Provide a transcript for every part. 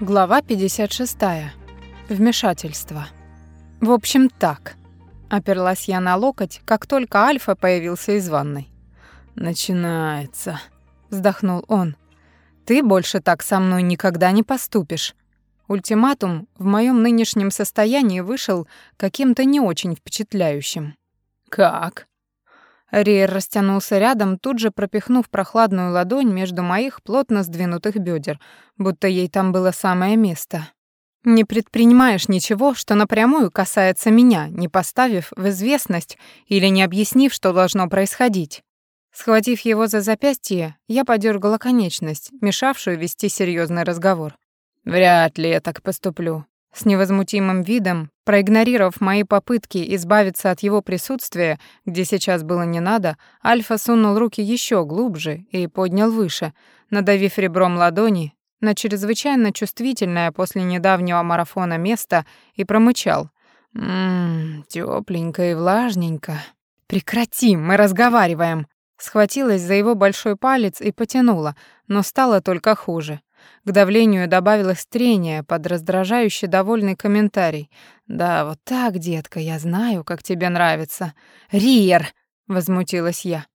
Глава 56. Вмешательство. В общем, так. Оперлась я на локоть, как только Альфа появился из ванной. «Начинается», — вздохнул он. «Ты больше так со мной никогда не поступишь». Ультиматум в моем нынешнем состоянии вышел каким-то не очень впечатляющим. «Как?» Риер растянулся рядом, тут же пропихнув прохладную ладонь между моих плотно сдвинутых бедер, будто ей там было самое место. «Не предпринимаешь ничего, что напрямую касается меня, не поставив в известность или не объяснив, что должно происходить». Схватив его за запястье, я подергала конечность, мешавшую вести серьезный разговор. «Вряд ли я так поступлю. С невозмутимым видом, проигнорировав мои попытки избавиться от его присутствия, где сейчас было не надо, Альфа сунул руки еще глубже и поднял выше, надавив ребром ладони на чрезвычайно чувствительное после недавнего марафона место и промычал. «Ммм, тёпленько и влажненько». «Прекрати, мы разговариваем!» Схватилась за его большой палец и потянула, но стало только хуже. К давлению добавилось трение под раздражающий довольный комментарий. «Да, вот так, детка, я знаю, как тебе нравится». «Риер!» — возмутилась я.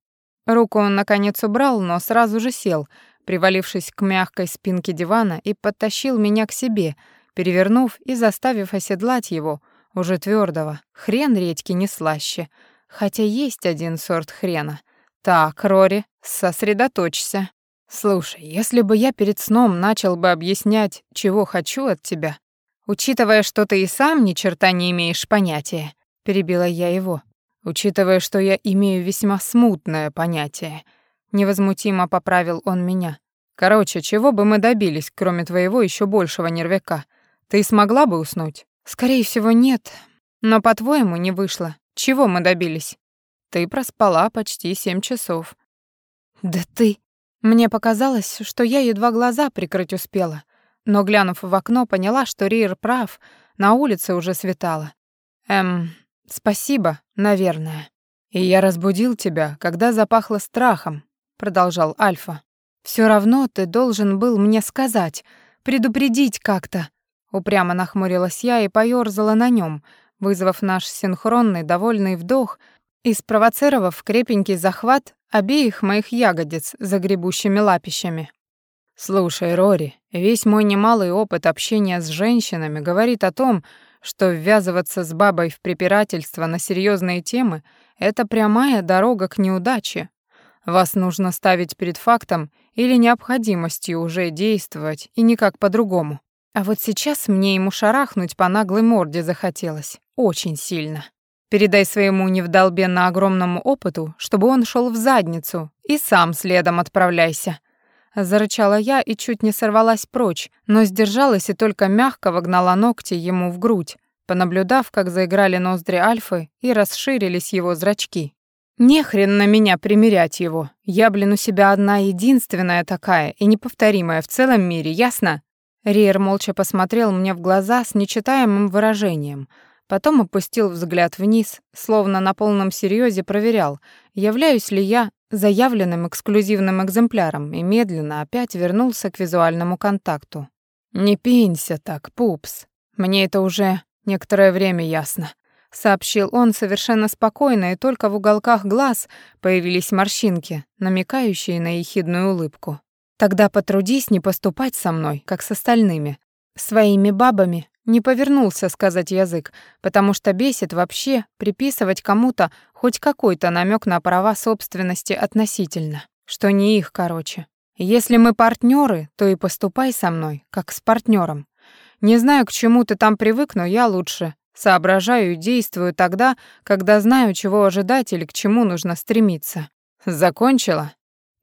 Руку он, наконец, убрал, но сразу же сел, привалившись к мягкой спинке дивана и подтащил меня к себе, перевернув и заставив оседлать его, уже твердого. Хрен редьки не слаще. Хотя есть один сорт хрена. Так, Рори, сосредоточься. Слушай, если бы я перед сном начал бы объяснять, чего хочу от тебя, учитывая, что ты и сам ни черта не имеешь понятия, перебила я его. Учитывая, что я имею весьма смутное понятие, невозмутимо поправил он меня. Короче, чего бы мы добились, кроме твоего еще большего нервяка? Ты смогла бы уснуть? Скорее всего, нет. Но по-твоему не вышло. Чего мы добились? Ты проспала почти семь часов. Да ты мне показалось, что я едва глаза прикрыть успела, но, глянув в окно, поняла, что Рир прав, на улице уже светало. Эм, спасибо, наверное. И я разбудил тебя, когда запахло страхом, продолжал Альфа. Все равно ты должен был мне сказать, предупредить как-то. Упрямо нахмурилась я и поёрзала на нем, вызвав наш синхронный довольный вдох и спровоцировав крепенький захват обеих моих ягодиц за гребущими лапищами. «Слушай, Рори, весь мой немалый опыт общения с женщинами говорит о том, что ввязываться с бабой в препирательство на серьезные темы — это прямая дорога к неудаче. Вас нужно ставить перед фактом или необходимостью уже действовать, и никак по-другому. А вот сейчас мне ему шарахнуть по наглой морде захотелось. Очень сильно. Передай своему невдолбенно огромному опыту, чтобы он шел в задницу, и сам следом отправляйся». Зарычала я и чуть не сорвалась прочь, но сдержалась и только мягко вогнала ногти ему в грудь, понаблюдав, как заиграли ноздри Альфы и расширились его зрачки. «Не хрен на меня примерять его. Я, блин, у себя одна единственная такая и неповторимая в целом мире, ясно?» Риер молча посмотрел мне в глаза с нечитаемым выражением — Потом опустил взгляд вниз, словно на полном серьезе проверял, являюсь ли я заявленным эксклюзивным экземпляром, и медленно опять вернулся к визуальному контакту. «Не пенься так, пупс. Мне это уже некоторое время ясно», — сообщил он совершенно спокойно, и только в уголках глаз появились морщинки, намекающие на ехидную улыбку. «Тогда потрудись не поступать со мной, как с остальными. Своими бабами не повернулся сказать язык, потому что бесит вообще приписывать кому-то хоть какой-то намек на права собственности относительно, что не их, короче. Если мы партнеры, то и поступай со мной, как с партнером. Не знаю, к чему ты там привык, но я лучше соображаю и действую тогда, когда знаю, чего ожидать или к чему нужно стремиться. Закончила?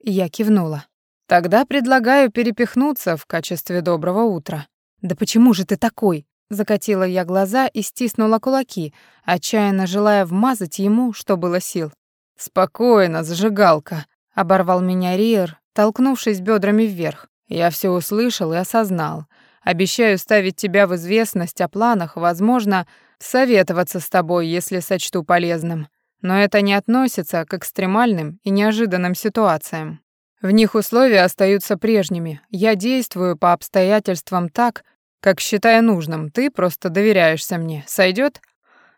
Я кивнула. Тогда предлагаю перепихнуться в качестве доброго утра. Да почему же ты такой? Закатила я глаза и стиснула кулаки, отчаянно желая вмазать ему, что было сил. «Спокойно, зажигалка», — оборвал меня Риер, толкнувшись бедрами вверх. «Я все услышал и осознал. Обещаю ставить тебя в известность о планах, возможно, советоваться с тобой, если сочту полезным. Но это не относится к экстремальным и неожиданным ситуациям. В них условия остаются прежними. Я действую по обстоятельствам так, Как считая нужным, ты просто доверяешься мне. Сойдет?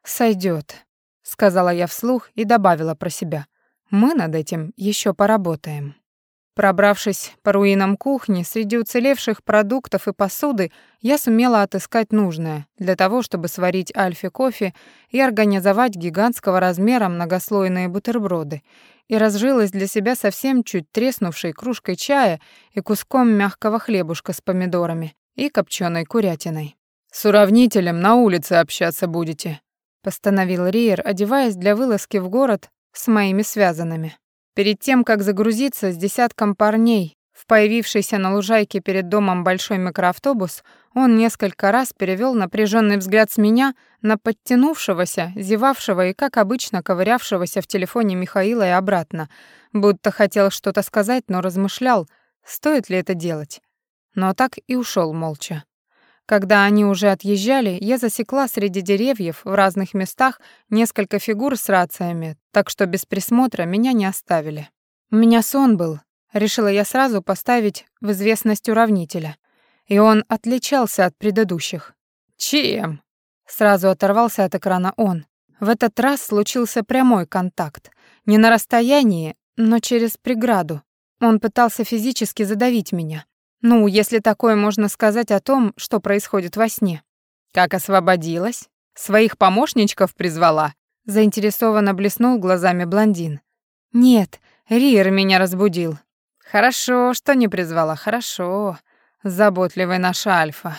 Сойдет, сказала я вслух и добавила про себя. Мы над этим еще поработаем. Пробравшись по руинам кухни, среди уцелевших продуктов и посуды, я сумела отыскать нужное для того, чтобы сварить Альфе кофе и организовать гигантского размера многослойные бутерброды, и разжилась для себя совсем чуть треснувшей кружкой чая и куском мягкого хлебушка с помидорами и копченой курятиной. «С уравнителем на улице общаться будете», — постановил Риер, одеваясь для вылазки в город с моими связанными. Перед тем, как загрузиться с десятком парней в появившийся на лужайке перед домом большой микроавтобус, он несколько раз перевел напряженный взгляд с меня на подтянувшегося, зевавшего и, как обычно, ковырявшегося в телефоне Михаила и обратно, будто хотел что-то сказать, но размышлял, стоит ли это делать. Но так и ушел молча. Когда они уже отъезжали, я засекла среди деревьев в разных местах несколько фигур с рациями, так что без присмотра меня не оставили. У меня сон был, решила я сразу поставить в известность уравнителя. И он отличался от предыдущих. «Чем?» Сразу оторвался от экрана он. В этот раз случился прямой контакт. Не на расстоянии, но через преграду. Он пытался физически задавить меня. Ну, если такое можно сказать о том, что происходит во сне. Как освободилась? Своих помощничков призвала? Заинтересованно блеснул глазами блондин. Нет, Риер меня разбудил. Хорошо, что не призвала, хорошо. Заботливый наш Альфа,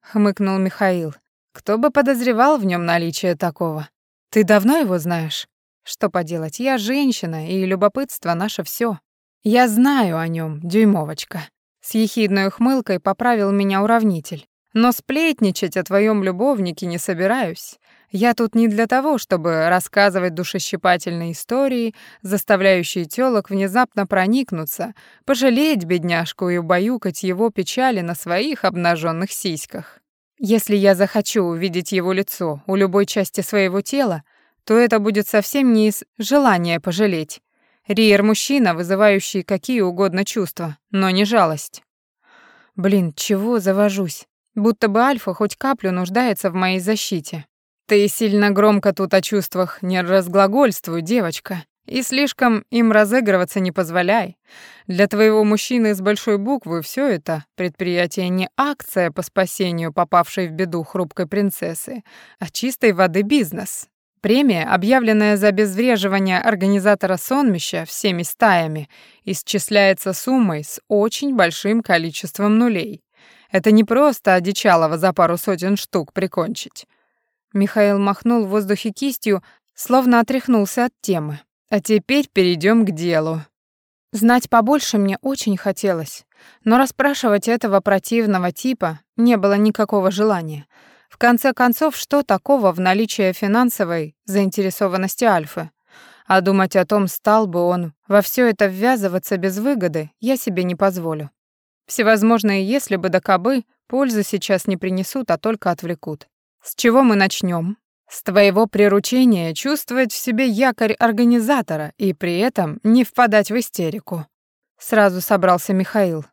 хмыкнул Михаил. Кто бы подозревал в нем наличие такого? Ты давно его знаешь? Что поделать, я женщина, и любопытство наше все. Я знаю о нем, дюймовочка. С ехидной ухмылкой поправил меня уравнитель. Но сплетничать о твоем любовнике не собираюсь. Я тут не для того, чтобы рассказывать душещипательные истории, заставляющие тёлок внезапно проникнуться, пожалеть бедняжку и убаюкать его печали на своих обнаженных сиськах. Если я захочу увидеть его лицо у любой части своего тела, то это будет совсем не из желания пожалеть, Риер мужчина, вызывающий какие угодно чувства, но не жалость. Блин, чего завожусь? Будто бы Альфа хоть каплю нуждается в моей защите. Ты сильно громко тут о чувствах не разглагольствуй, девочка, и слишком им разыгрываться не позволяй. Для твоего мужчины с большой буквы все это предприятие не акция по спасению попавшей в беду хрупкой принцессы, а чистой воды бизнес. Премия, объявленная за обезвреживание организатора сонмища всеми стаями, исчисляется суммой с очень большим количеством нулей. Это не просто одичалого за пару сотен штук прикончить. Михаил махнул в воздухе кистью, словно отряхнулся от темы. А теперь перейдем к делу. Знать побольше мне очень хотелось, но расспрашивать этого противного типа не было никакого желания — в конце концов, что такого в наличии финансовой заинтересованности Альфы? А думать о том, стал бы он во все это ввязываться без выгоды, я себе не позволю. Всевозможные «если бы да кабы» пользы сейчас не принесут, а только отвлекут. С чего мы начнем? С твоего приручения чувствовать в себе якорь организатора и при этом не впадать в истерику. Сразу собрался Михаил.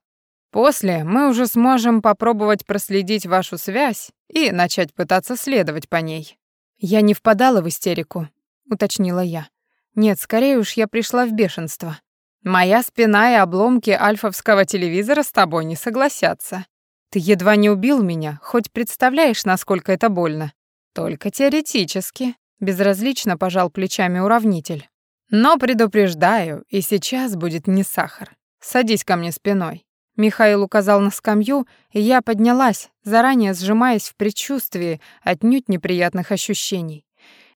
После мы уже сможем попробовать проследить вашу связь и начать пытаться следовать по ней. Я не впадала в истерику, уточнила я. Нет, скорее уж я пришла в бешенство. Моя спина и обломки альфовского телевизора с тобой не согласятся. Ты едва не убил меня, хоть представляешь, насколько это больно. Только теоретически, безразлично пожал плечами уравнитель. Но предупреждаю, и сейчас будет не сахар. Садись ко мне спиной. Михаил указал на скамью, и я поднялась, заранее сжимаясь в предчувствии отнюдь неприятных ощущений.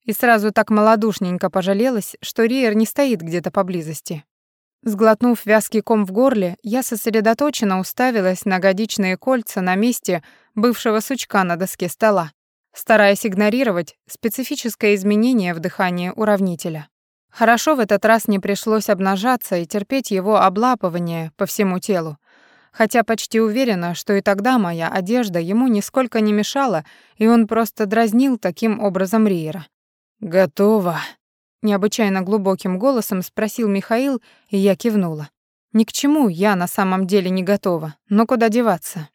И сразу так малодушненько пожалелась, что Риер не стоит где-то поблизости. Сглотнув вязкий ком в горле, я сосредоточенно уставилась на годичные кольца на месте бывшего сучка на доске стола, стараясь игнорировать специфическое изменение в дыхании уравнителя. Хорошо в этот раз не пришлось обнажаться и терпеть его облапывание по всему телу, хотя почти уверена, что и тогда моя одежда ему нисколько не мешала, и он просто дразнил таким образом Риера. «Готово», — необычайно глубоким голосом спросил Михаил, и я кивнула. «Ни к чему я на самом деле не готова, но куда деваться?»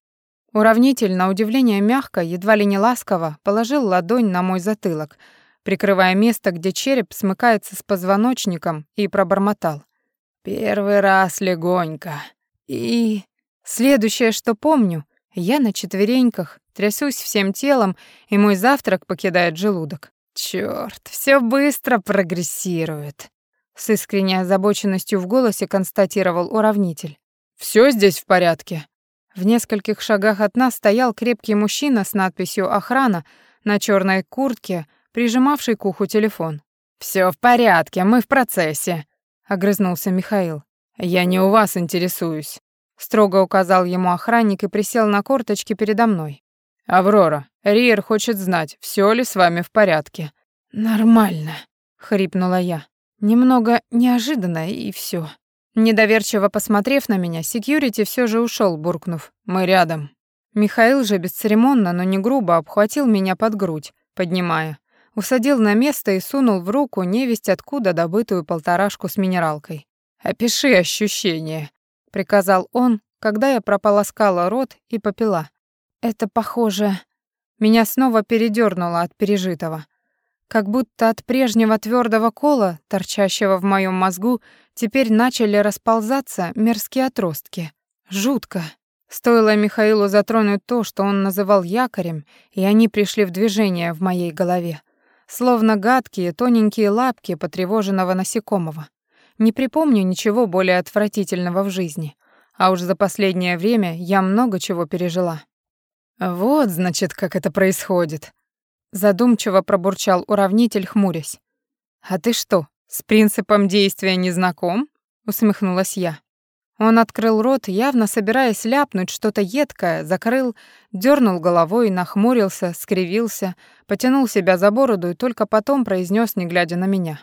Уравнитель, на удивление мягко, едва ли не ласково, положил ладонь на мой затылок, прикрывая место, где череп смыкается с позвоночником, и пробормотал. «Первый раз легонько. И...» Следующее, что помню, я на четвереньках, трясусь всем телом, и мой завтрак покидает желудок. Чёрт, всё быстро прогрессирует. С искренней озабоченностью в голосе констатировал уравнитель. «Всё здесь в порядке?» В нескольких шагах от нас стоял крепкий мужчина с надписью «Охрана» на чёрной куртке, прижимавший к уху телефон. «Всё в порядке, мы в процессе», — огрызнулся Михаил. «Я не у вас интересуюсь», — строго указал ему охранник и присел на корточки передо мной. «Аврора, Риер хочет знать, всё ли с вами в порядке». «Нормально», — хрипнула я. Немного неожиданно и всё. Недоверчиво посмотрев на меня, секьюрити все же ушел, буркнув «Мы рядом». Михаил же бесцеремонно, но не грубо обхватил меня под грудь, поднимая. Усадил на место и сунул в руку невесть откуда добытую полторашку с минералкой. «Опиши ощущения», — приказал он, когда я прополоскала рот и попила. «Это похоже...» Меня снова передёрнуло от пережитого. Как будто от прежнего твердого кола, торчащего в моем мозгу, теперь начали расползаться мерзкие отростки. Жутко. Стоило Михаилу затронуть то, что он называл якорем, и они пришли в движение в моей голове. Словно гадкие, тоненькие лапки потревоженного насекомого. Не припомню ничего более отвратительного в жизни. А уж за последнее время я много чего пережила. Вот, значит, как это происходит. Задумчиво пробурчал уравнитель, хмурясь. «А ты что, с принципом действия не знаком?» — усмехнулась я. Он открыл рот, явно собираясь ляпнуть что-то едкое, закрыл, дернул головой, нахмурился, скривился, потянул себя за бороду и только потом произнес, не глядя на меня.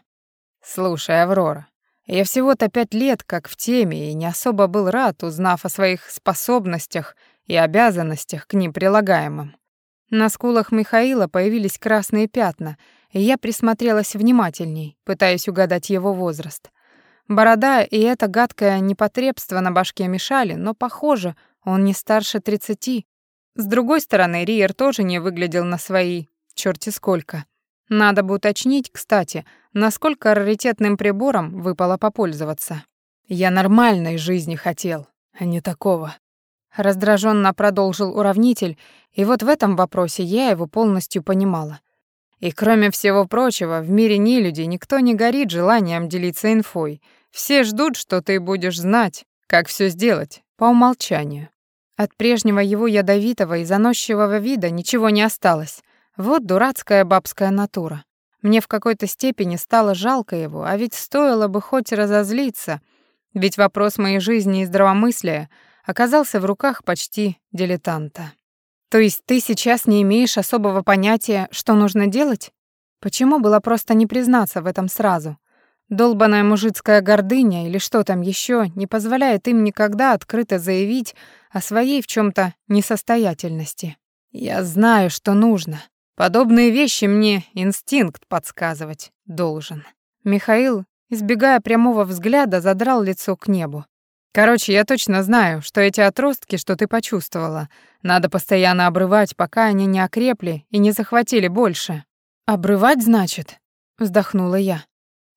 «Слушай, Аврора, я всего-то пять лет как в теме и не особо был рад, узнав о своих способностях и обязанностях к ним прилагаемым. На скулах Михаила появились красные пятна, и я присмотрелась внимательней, пытаясь угадать его возраст. Борода и это гадкое непотребство на башке мешали, но, похоже, он не старше тридцати. С другой стороны, Риер тоже не выглядел на свои черти сколько. Надо бы уточнить, кстати, насколько раритетным прибором выпало попользоваться. Я нормальной жизни хотел, а не такого. Раздраженно продолжил уравнитель, и вот в этом вопросе я его полностью понимала. И кроме всего прочего, в мире нелюдей никто не горит желанием делиться инфой. Все ждут, что ты будешь знать, как все сделать, по умолчанию. От прежнего его ядовитого и заносчивого вида ничего не осталось. Вот дурацкая бабская натура. Мне в какой-то степени стало жалко его, а ведь стоило бы хоть разозлиться, ведь вопрос моей жизни и здравомыслия — оказался в руках почти дилетанта. То есть ты сейчас не имеешь особого понятия, что нужно делать? Почему было просто не признаться в этом сразу? Долбаная мужицкая гордыня или что там еще не позволяет им никогда открыто заявить о своей в чем то несостоятельности. Я знаю, что нужно. Подобные вещи мне инстинкт подсказывать должен. Михаил, избегая прямого взгляда, задрал лицо к небу. Короче, я точно знаю, что эти отростки, что ты почувствовала, надо постоянно обрывать, пока они не окрепли и не захватили больше. Обрывать, значит? Вздохнула я.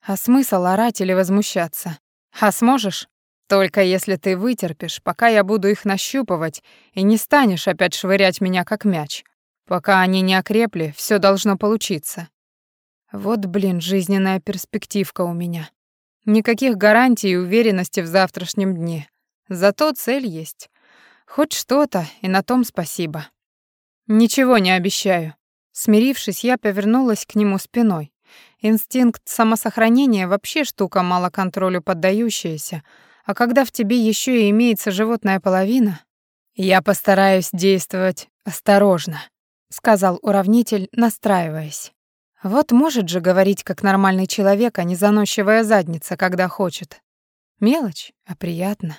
А смысл орать или возмущаться? А сможешь? Только если ты вытерпишь, пока я буду их нащупывать, и не станешь опять швырять меня как мяч. Пока они не окрепли, все должно получиться. Вот, блин, жизненная перспективка у меня. Никаких гарантий и уверенности в завтрашнем дне. Зато цель есть. Хоть что-то, и на том спасибо. Ничего не обещаю. Смирившись, я повернулась к нему спиной. Инстинкт самосохранения вообще штука мало контролю поддающаяся, а когда в тебе еще и имеется животная половина, я постараюсь действовать осторожно, сказал уравнитель, настраиваясь. Вот может же говорить как нормальный человек, а не заносчивая задница, когда хочет. Мелочь, а приятно.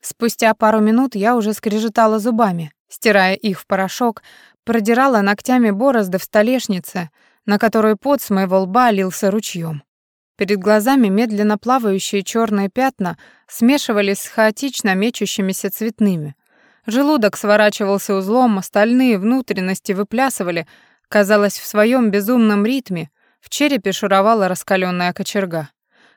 Спустя пару минут я уже скрежетала зубами, стирая их в порошок, продирала ногтями борозды в столешнице, на которой пот с моего лба лился ручьем. Перед глазами медленно плавающие черные пятна смешивались с хаотично мечущимися цветными. Желудок сворачивался узлом, остальные внутренности выплясывали, казалось, в своем безумном ритме, в черепе шуровала раскаленная кочерга.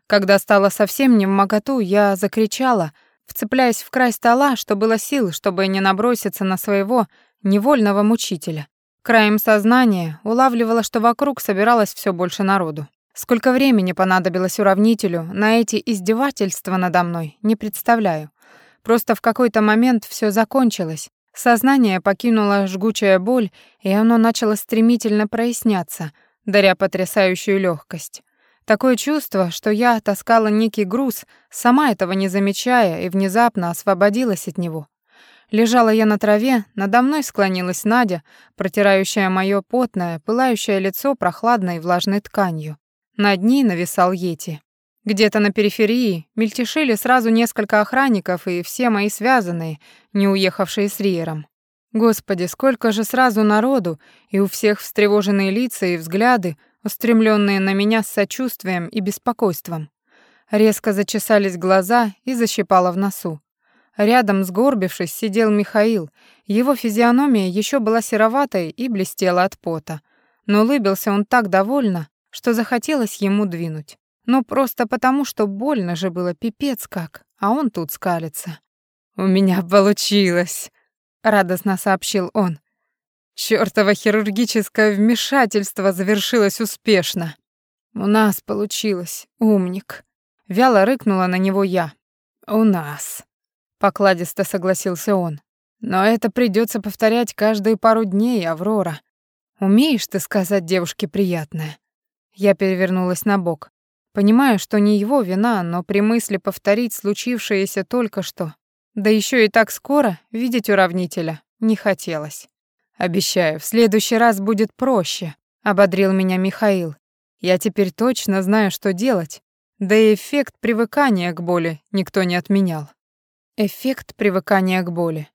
Когда стало совсем не в моготу, я закричала, вцепляясь в край стола, что было сил, чтобы не наброситься на своего невольного мучителя. Краем сознания улавливала, что вокруг собиралось все больше народу. Сколько времени понадобилось уравнителю на эти издевательства надо мной, не представляю. Просто в какой-то момент все закончилось. Сознание покинула жгучая боль, и оно начало стремительно проясняться, даря потрясающую легкость. Такое чувство, что я таскала некий груз, сама этого не замечая, и внезапно освободилась от него. Лежала я на траве, надо мной склонилась Надя, протирающая моё потное, пылающее лицо прохладной влажной тканью. Над ней нависал Йети. Где-то на периферии мельтешили сразу несколько охранников и все мои связанные, не уехавшие с Риером. Господи, сколько же сразу народу, и у всех встревоженные лица и взгляды, устремленные на меня с сочувствием и беспокойством. Резко зачесались глаза и защипало в носу. Рядом, сгорбившись, сидел Михаил. Его физиономия еще была сероватой и блестела от пота. Но улыбился он так довольно, что захотелось ему двинуть. Ну, просто потому, что больно же было пипец как, а он тут скалится. «У меня получилось», — радостно сообщил он. Чёртово хирургическое вмешательство завершилось успешно. У нас получилось, умник. Вяло рыкнула на него я. У нас. Покладисто согласился он. Но это придётся повторять каждые пару дней, Аврора. Умеешь ты сказать девушке приятное? Я перевернулась на бок. Понимаю, что не его вина, но при мысли повторить случившееся только что, да ещё и так скоро, видеть уравнителя не хотелось. «Обещаю, в следующий раз будет проще», — ободрил меня Михаил. «Я теперь точно знаю, что делать. Да и эффект привыкания к боли никто не отменял». Эффект привыкания к боли.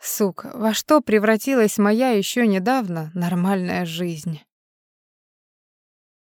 Сука, во что превратилась моя еще недавно нормальная жизнь?